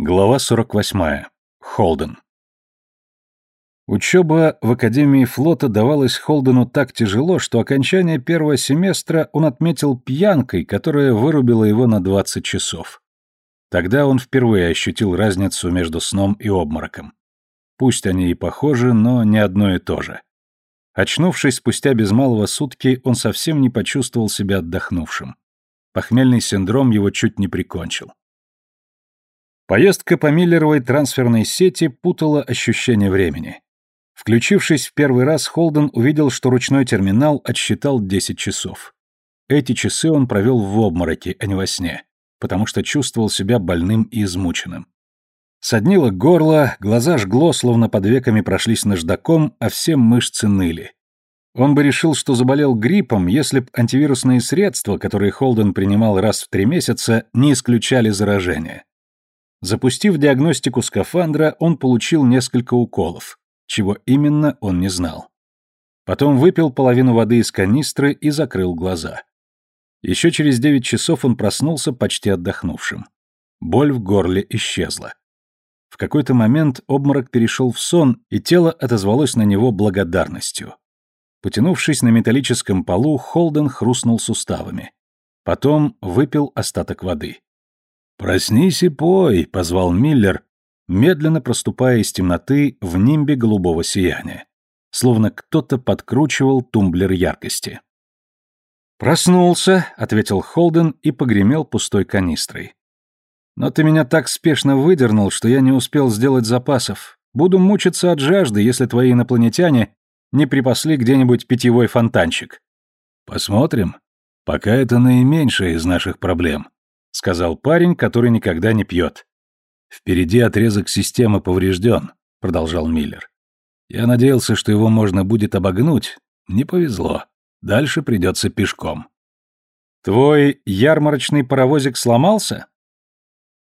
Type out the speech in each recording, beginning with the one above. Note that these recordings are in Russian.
Глава 48. Холден. Учеба в Академии флота давалась Холдену так тяжело, что окончание первого семестра он отметил пьянкой, которая вырубила его на 20 часов. Тогда он впервые ощутил разницу между сном и обмороком. Пусть они и похожи, но не одно и то же. Очнувшись спустя без малого сутки, он совсем не почувствовал себя отдохнувшим. Похмельный синдром его чуть не прикончил. Поездка по Миллеровой трансферной сети путала ощущение времени. Включившись в первый раз, Холден увидел, что ручной терминал отсчитал 10 часов. Эти часы он провел в обмороке, а не во сне, потому что чувствовал себя больным и измученным. Соднило горло, глаза жгло, словно под веками прошлись наждаком, а все мышцы ныли. Он бы решил, что заболел гриппом, если б антивирусные средства, которые Холден принимал раз в три месяца, не исключали заражение. Запустив диагностику скафандра, он получил несколько уколов. Чего именно, он не знал. Потом выпил половину воды из канистры и закрыл глаза. Еще через девять часов он проснулся почти отдохнувшим. Боль в горле исчезла. В какой-то момент обморок перешел в сон, и тело отозвалось на него благодарностью. Потянувшись на металлическом полу, Холден хрустнул суставами. Потом выпил остаток воды. «Проснись и пой», — позвал Миллер, медленно проступая из темноты в нимбе голубого сияния, словно кто-то подкручивал тумблер яркости. «Проснулся», — ответил Холден и погремел пустой канистрой. «Но ты меня так спешно выдернул, что я не успел сделать запасов. Буду мучиться от жажды, если твои инопланетяне не припасли где-нибудь питьевой фонтанчик». «Посмотрим. Пока это наименьшая из наших проблем», — сказал парень, который никогда не пьет. «Впереди отрезок системы поврежден», — продолжал Миллер. «Я надеялся, что его можно будет обогнуть. Не повезло. Дальше придется пешком». «Твой ярмарочный паровозик сломался?»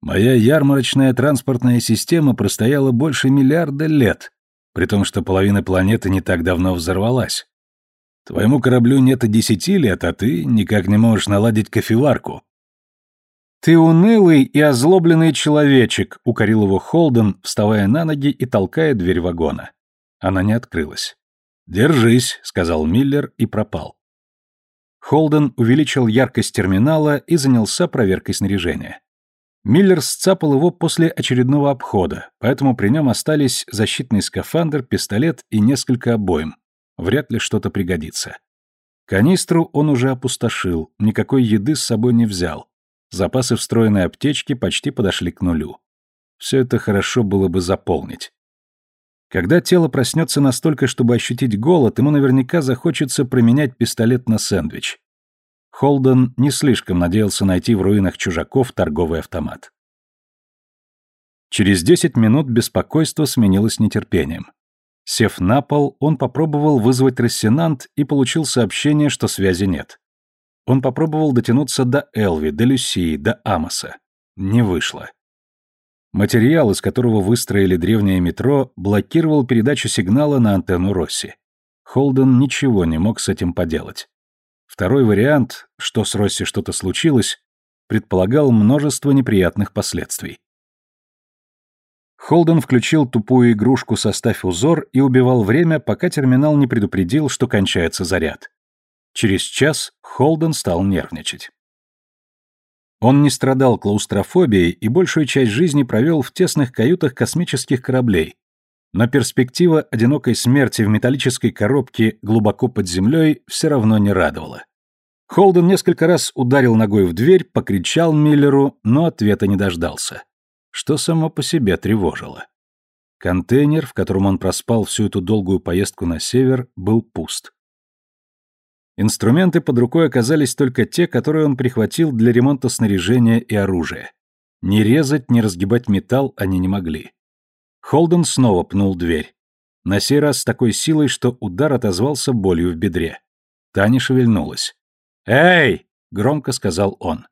«Моя ярмарочная транспортная система простояла больше миллиарда лет, при том, что половина планеты не так давно взорвалась. Твоему кораблю нет и десяти лет, а ты никак не можешь наладить кофеварку. «Ты унылый и озлобленный человечек», — укорил его Холден, вставая на ноги и толкая дверь вагона. Она не открылась. «Держись», — сказал Миллер и пропал. Холден увеличил яркость терминала и занялся проверкой снаряжения. Миллер сцапал его после очередного обхода, поэтому при нем остались защитный скафандр, пистолет и несколько обоим. Вряд ли что-то пригодится. Канистру он уже опустошил, никакой еды с собой не взял. Запасы встроенной аптечки почти подошли к нулю. Все это хорошо было бы заполнить. Когда тело проснется настолько, чтобы ощутить голод, ему наверняка захочется променять пистолет на сэндвич. Холден не слишком надеялся найти в руинах чужаков торговый автомат. Через 10 минут беспокойство сменилось нетерпением. Сев на пол, он попробовал вызвать рассенант и получил сообщение, что связи нет. Он попробовал дотянуться до Элви, до Люсии, до Амоса. Не вышло. Материал, из которого выстроили древнее метро, блокировал передачу сигнала на антенну Росси. Холден ничего не мог с этим поделать. Второй вариант, что с Росси что-то случилось, предполагал множество неприятных последствий. Холден включил тупую игрушку «Составь узор» и убивал время, пока терминал не предупредил, что кончается заряд. Через час Холден стал нервничать. Он не страдал клаустрофобией и большую часть жизни провел в тесных каютах космических кораблей, но перспектива одинокой смерти в металлической коробке глубоко под землей все равно не радовала. Холден несколько раз ударил ногой в дверь, покричал Миллеру, но ответа не дождался, что само по себе тревожило. Контейнер, в котором он проспал всю эту долгую поездку на север, был пуст. Инструменты под рукой оказались только те, которые он прихватил для ремонта снаряжения и оружия. Ни резать, ни разгибать металл они не могли. Холден снова пнул дверь. На сей раз с такой силой, что удар отозвался болью в бедре. Таня шевельнулась. «Эй!» — громко сказал он.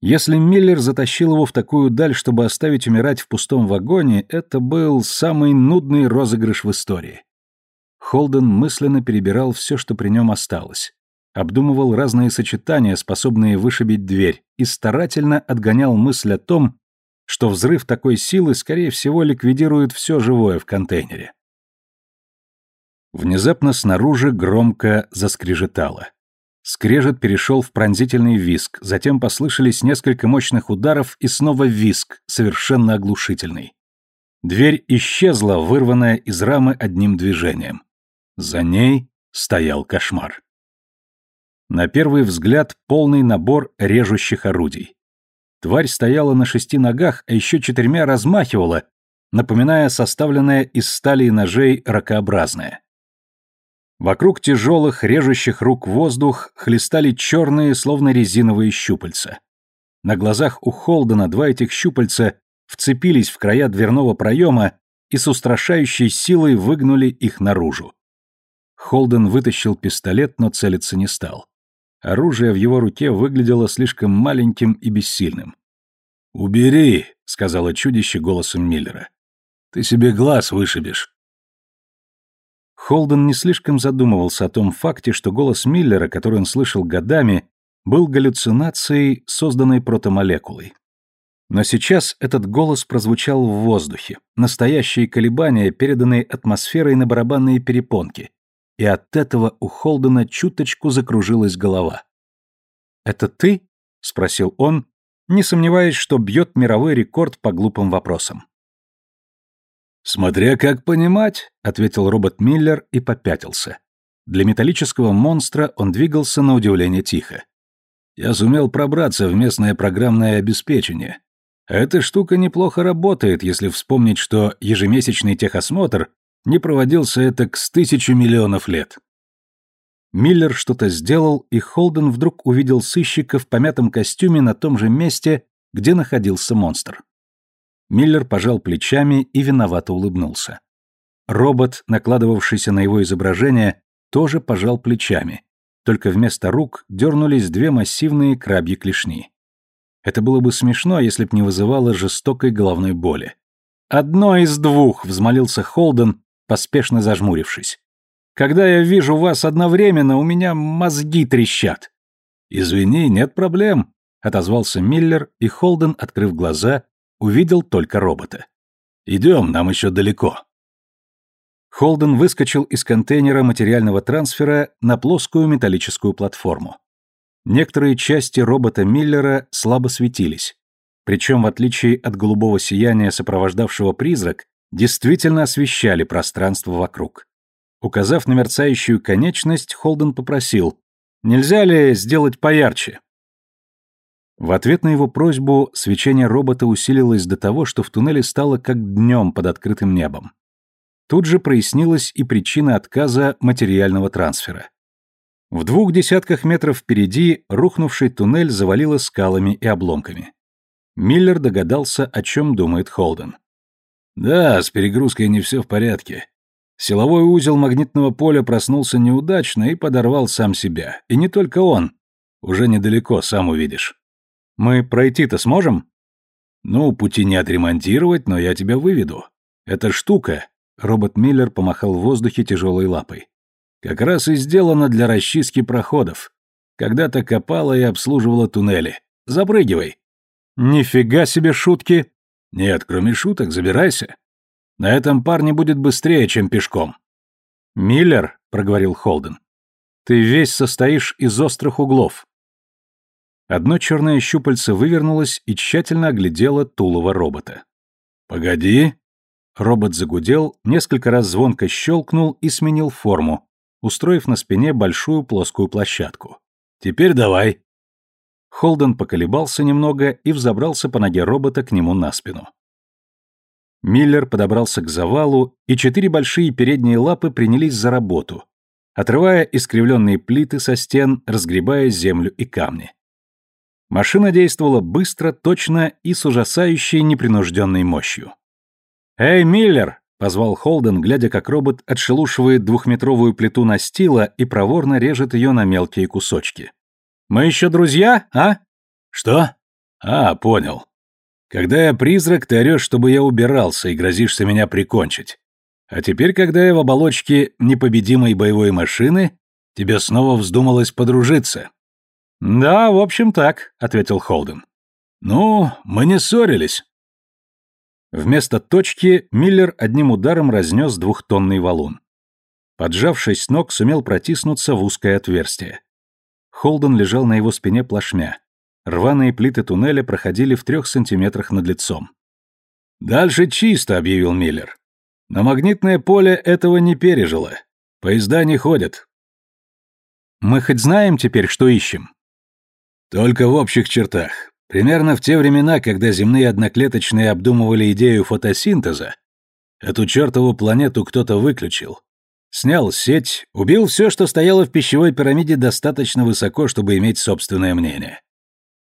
Если Миллер затащил его в такую даль, чтобы оставить умирать в пустом вагоне, это был самый нудный розыгрыш в истории. Холден мысленно перебирал все, что при нем осталось. Обдумывал разные сочетания, способные вышибить дверь, и старательно отгонял мысль о том, что взрыв такой силы, скорее всего, ликвидирует все живое в контейнере. Внезапно снаружи громко заскрежетало. Скрежет перешел в пронзительный виск, затем послышались несколько мощных ударов и снова виск, совершенно оглушительный. Дверь исчезла, вырванная из рамы одним движением. За ней стоял кошмар. На первый взгляд полный набор режущих орудий. Тварь стояла на шести ногах, а еще четырьмя размахивала, напоминая составленное из стали и ножей ракообразное. Вокруг тяжелых, режущих рук воздух хлестали черные, словно резиновые щупальца. На глазах у Холдена два этих щупальца вцепились в края дверного проема и с устрашающей силой выгнули их наружу. Холден вытащил пистолет, но целиться не стал. Оружие в его руке выглядело слишком маленьким и бессильным. «Убери», — сказала чудище голосом Миллера. «Ты себе глаз вышибешь». Холден не слишком задумывался о том факте, что голос Миллера, который он слышал годами, был галлюцинацией, созданной протомолекулой. Но сейчас этот голос прозвучал в воздухе, настоящие колебания, переданные атмосферой на барабанные перепонки, и от этого у Холдена чуточку закружилась голова. «Это ты?» — спросил он, не сомневаясь, что бьет мировой рекорд по глупым вопросам. «Смотря как понимать», — ответил робот Миллер и попятился. Для металлического монстра он двигался на удивление тихо. «Я сумел пробраться в местное программное обеспечение. Эта штука неплохо работает, если вспомнить, что ежемесячный техосмотр не проводился это к тысячу миллионов лет». Миллер что-то сделал, и Холден вдруг увидел сыщика в помятом костюме на том же месте, где находился монстр. Миллер пожал плечами и виновато улыбнулся. Робот, накладывавшийся на его изображение, тоже пожал плечами, только вместо рук дернулись две массивные крабьи клешни. Это было бы смешно, если б не вызывало жестокой головной боли. «Одно из двух!» — взмолился Холден, поспешно зажмурившись. «Когда я вижу вас одновременно, у меня мозги трещат». «Извини, нет проблем», — отозвался Миллер, и Холден, открыв глаза, увидел только робота. «Идем, нам еще далеко». Холден выскочил из контейнера материального трансфера на плоскую металлическую платформу. Некоторые части робота Миллера слабо светились. Причем, в отличие от голубого сияния, сопровождавшего призрак, действительно освещали пространство вокруг. Указав на мерцающую конечность, Холден попросил, «Нельзя ли сделать поярче?» В ответ на его просьбу свечение робота усилилось до того, что в туннеле стало как днем под открытым небом. Тут же прояснилась и причина отказа материального трансфера. В двух десятках метров впереди рухнувший туннель завалило скалами и обломками. Миллер догадался, о чем думает Холден. «Да, с перегрузкой не все в порядке. Силовой узел магнитного поля проснулся неудачно и подорвал сам себя. И не только он. Уже недалеко, сам увидишь». Мы пройти-то сможем? Ну, пути не отремонтировать, но я тебя выведу. Эта штука, робот Миллер помахал в воздухе тяжелой лапой. Как раз и сделана для расчистки проходов. Когда-то копала и обслуживала туннели. Запрыгивай. Нифига себе шутки. Нет, кроме шуток, забирайся. На этом парне будет быстрее, чем пешком. Миллер, проговорил Холден. Ты весь состоишь из острых углов. Одно черное щупальце вывернулось и тщательно оглядело тулово робота. «Погоди!» Робот загудел, несколько раз звонко щелкнул и сменил форму, устроив на спине большую плоскую площадку. «Теперь давай!» Холден поколебался немного и взобрался по ноге робота к нему на спину. Миллер подобрался к завалу, и четыре большие передние лапы принялись за работу, отрывая искривленные плиты со стен, разгребая землю и камни. Машина действовала быстро, точно и с ужасающей непринужденной мощью. «Эй, Миллер!» — позвал Холден, глядя, как робот отшелушивает двухметровую плиту настила и проворно режет ее на мелкие кусочки. «Мы еще друзья, а?» «Что?» «А, понял. Когда я призрак, ты орешь, чтобы я убирался и грозишься меня прикончить. А теперь, когда я в оболочке непобедимой боевой машины, тебе снова вздумалось подружиться. «Да, в общем так», — ответил Холден. «Ну, мы не ссорились». Вместо точки Миллер одним ударом разнес двухтонный валун. Поджавшись с ног, сумел протиснуться в узкое отверстие. Холден лежал на его спине плашмя. Рваные плиты туннеля проходили в трех сантиметрах над лицом. «Дальше чисто», — объявил Миллер. «Но магнитное поле этого не пережило. Поезда не ходят». «Мы хоть знаем теперь, что ищем?» «Только в общих чертах. Примерно в те времена, когда земные одноклеточные обдумывали идею фотосинтеза, эту чертову планету кто-то выключил. Снял сеть, убил все, что стояло в пищевой пирамиде достаточно высоко, чтобы иметь собственное мнение.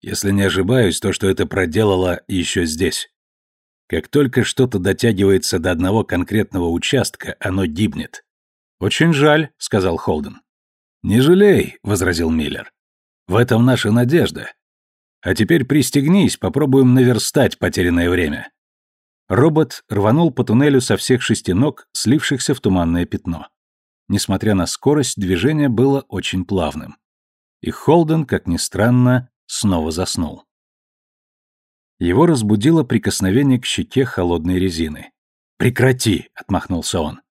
Если не ошибаюсь, то, что это проделало еще здесь. Как только что-то дотягивается до одного конкретного участка, оно гибнет. «Очень жаль», — сказал Холден. «Не жалей», — возразил Миллер. «В этом наша надежда. А теперь пристегнись, попробуем наверстать потерянное время. Робот рванул по туннелю со всех шести ног, слившихся в туманное пятно. Несмотря на скорость, движение было очень плавным. И Холден, как ни странно, снова заснул. Его разбудило прикосновение к щеке холодной резины. «Прекрати!» — отмахнулся он.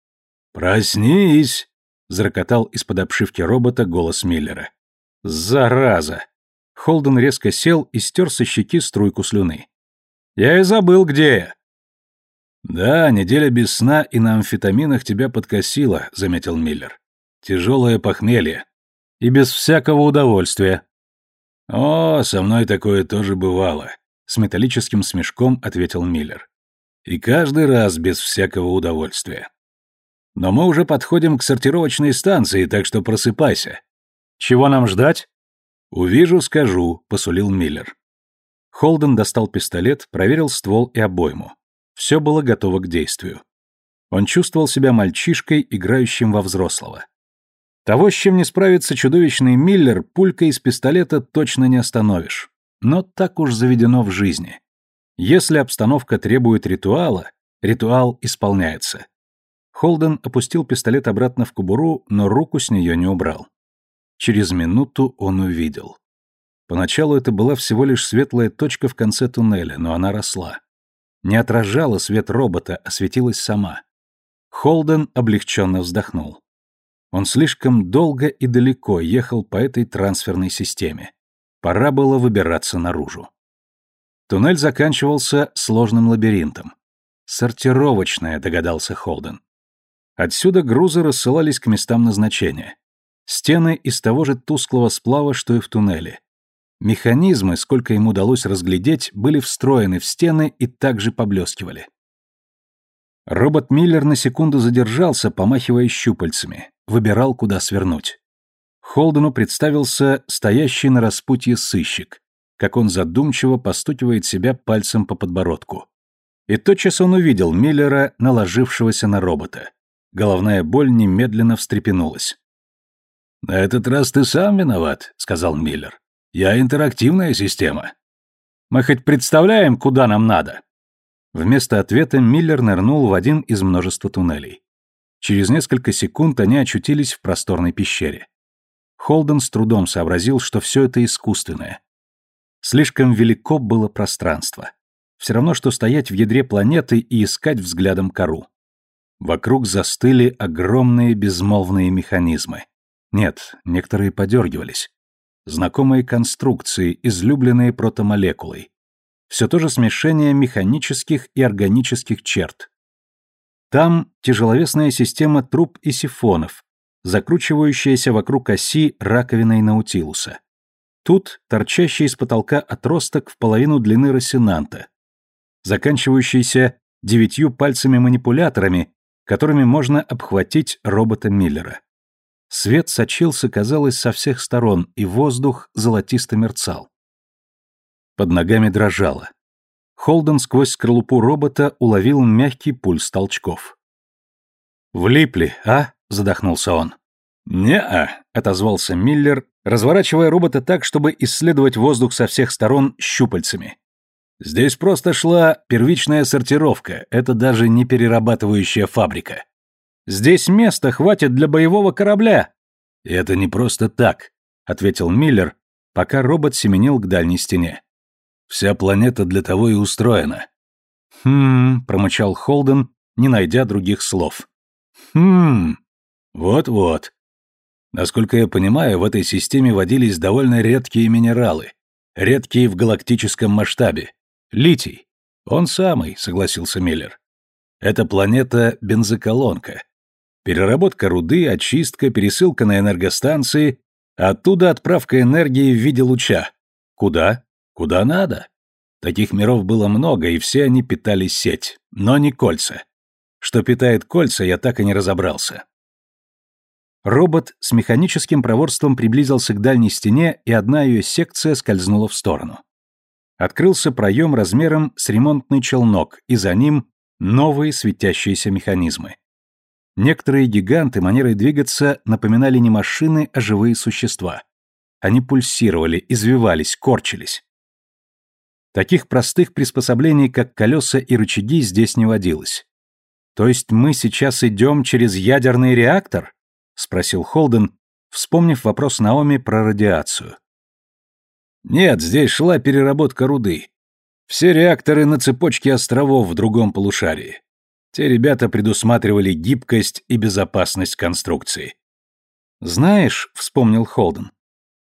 «Проснись!» — зарокотал из-под обшивки робота голос Миллера. «Зараза!» Холден резко сел и стер со щеки струйку слюны. «Я и забыл, где я». «Да, неделя без сна и на амфетаминах тебя подкосила», — заметил Миллер. «Тяжелое похмелье. И без всякого удовольствия». «О, со мной такое тоже бывало», — с металлическим смешком ответил Миллер. «И каждый раз без всякого удовольствия. Но мы уже подходим к сортировочной станции, так что просыпайся». «Чего нам ждать?» «Увижу, скажу», — посулил Миллер. Холден достал пистолет, проверил ствол и обойму. Все было готово к действию. Он чувствовал себя мальчишкой, играющим во взрослого. Того, с чем не справится чудовищный Миллер, пулькой из пистолета точно не остановишь. Но так уж заведено в жизни. Если обстановка требует ритуала, ритуал исполняется. Холден опустил пистолет обратно в кобуру, но руку с нее не убрал. Через минуту он увидел. Поначалу это была всего лишь светлая точка в конце туннеля, но она росла. Не отражала свет робота, а светилась сама. Холден облегченно вздохнул. Он слишком долго и далеко ехал по этой трансферной системе. Пора было выбираться наружу. Туннель заканчивался сложным лабиринтом. «Сортировочная», — догадался Холден. Отсюда грузы рассылались к местам назначения. Стены из того же тусклого сплава, что и в туннеле. Механизмы, сколько им удалось разглядеть, были встроены в стены и также поблескивали. Робот Миллер на секунду задержался, помахивая щупальцами, выбирал, куда свернуть. Холдену представился стоящий на распутье сыщик, как он задумчиво постукивает себя пальцем по подбородку. И тотчас он увидел Миллера, наложившегося на робота. Головная боль немедленно встрепенулась. «На этот раз ты сам виноват», — сказал Миллер. «Я интерактивная система». «Мы хоть представляем, куда нам надо?» Вместо ответа Миллер нырнул в один из множества туннелей. Через несколько секунд они очутились в просторной пещере. Холден с трудом сообразил, что все это искусственное. Слишком велико было пространство. Все равно, что стоять в ядре планеты и искать взглядом кору. Вокруг застыли огромные безмолвные механизмы. Нет, некоторые подергивались. Знакомые конструкции, излюбленные протомолекулой. Все то же смешение механических и органических черт. Там тяжеловесная система труб и сифонов, закручивающаяся вокруг оси раковиной Наутилуса. Тут торчащий из потолка отросток в половину длины рассенанта, заканчивающийся девятью пальцами-манипуляторами, которыми можно обхватить робота Миллера. Свет сочился, казалось, со всех сторон, и воздух золотисто мерцал. Под ногами дрожало. Холден сквозь скорлупу робота уловил мягкий пульс толчков. «Влипли, а?» — задохнулся он. «Не-а», — отозвался Миллер, разворачивая робота так, чтобы исследовать воздух со всех сторон щупальцами. «Здесь просто шла первичная сортировка, это даже не перерабатывающая фабрика. Здесь места хватит для боевого корабля. это не просто так, ответил Миллер, пока робот семенил к дальней стене. Вся планета для того и устроена. «Хм...» — промычал Холден, не найдя других слов. «Хм... Вот-вот. Насколько я понимаю, в этой системе водились довольно редкие минералы. Редкие в галактическом масштабе. Литий. Он самый, согласился Миллер. Это планета бензоколонка. Переработка руды, очистка, пересылка на энергостанции, оттуда отправка энергии в виде луча. Куда? Куда надо. Таких миров было много, и все они питали сеть, но не кольца. Что питает кольца, я так и не разобрался. Робот с механическим проворством приблизился к дальней стене, и одна ее секция скользнула в сторону. Открылся проем размером с ремонтный челнок, и за ним новые светящиеся механизмы. Некоторые гиганты манерой двигаться напоминали не машины, а живые существа. Они пульсировали, извивались, корчились. Таких простых приспособлений, как колеса и рычаги, здесь не водилось. То есть мы сейчас идем через ядерный реактор? спросил Холден, вспомнив вопрос Наоми про радиацию. Нет, здесь шла переработка руды. Все реакторы на цепочке островов в другом полушарии. Те ребята предусматривали гибкость и безопасность конструкции. Знаешь, вспомнил Холден,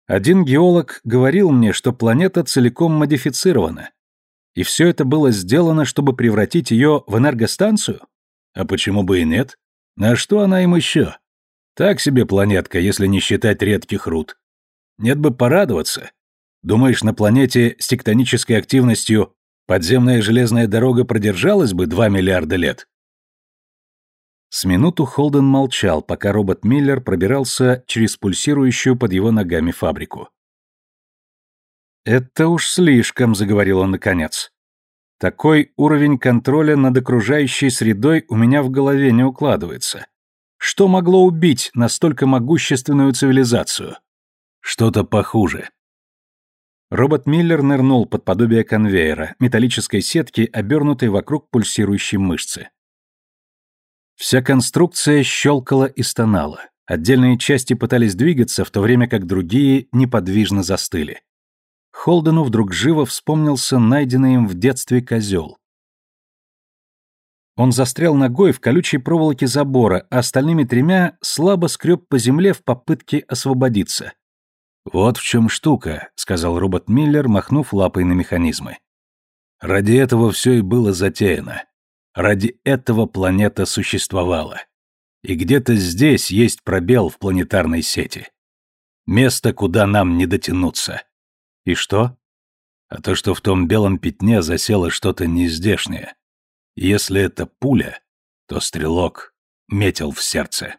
один геолог говорил мне, что планета целиком модифицирована. И все это было сделано, чтобы превратить ее в энергостанцию? А почему бы и нет? На что она им еще? Так себе планетка, если не считать редких руд. Нет бы порадоваться. Думаешь, на планете с тектонической активностью подземная железная дорога продержалась бы 2 миллиарда лет? С минуту Холден молчал, пока робот Миллер пробирался через пульсирующую под его ногами фабрику. «Это уж слишком», — заговорил он наконец. «Такой уровень контроля над окружающей средой у меня в голове не укладывается. Что могло убить настолько могущественную цивилизацию? Что-то похуже. Робот Миллер нырнул под подобие конвейера, металлической сетки, обернутой вокруг пульсирующей мышцы. Вся конструкция щелкала и стонала. Отдельные части пытались двигаться, в то время как другие неподвижно застыли. Холдену вдруг живо вспомнился найденный им в детстве козел. Он застрял ногой в колючей проволоке забора, а остальными тремя слабо скреб по земле в попытке освободиться. «Вот в чем штука», — сказал робот Миллер, махнув лапой на механизмы. «Ради этого все и было затеяно. Ради этого планета существовала. И где-то здесь есть пробел в планетарной сети. Место, куда нам не дотянуться. И что? А то, что в том белом пятне засело что-то нездешнее. Если это пуля, то стрелок метил в сердце.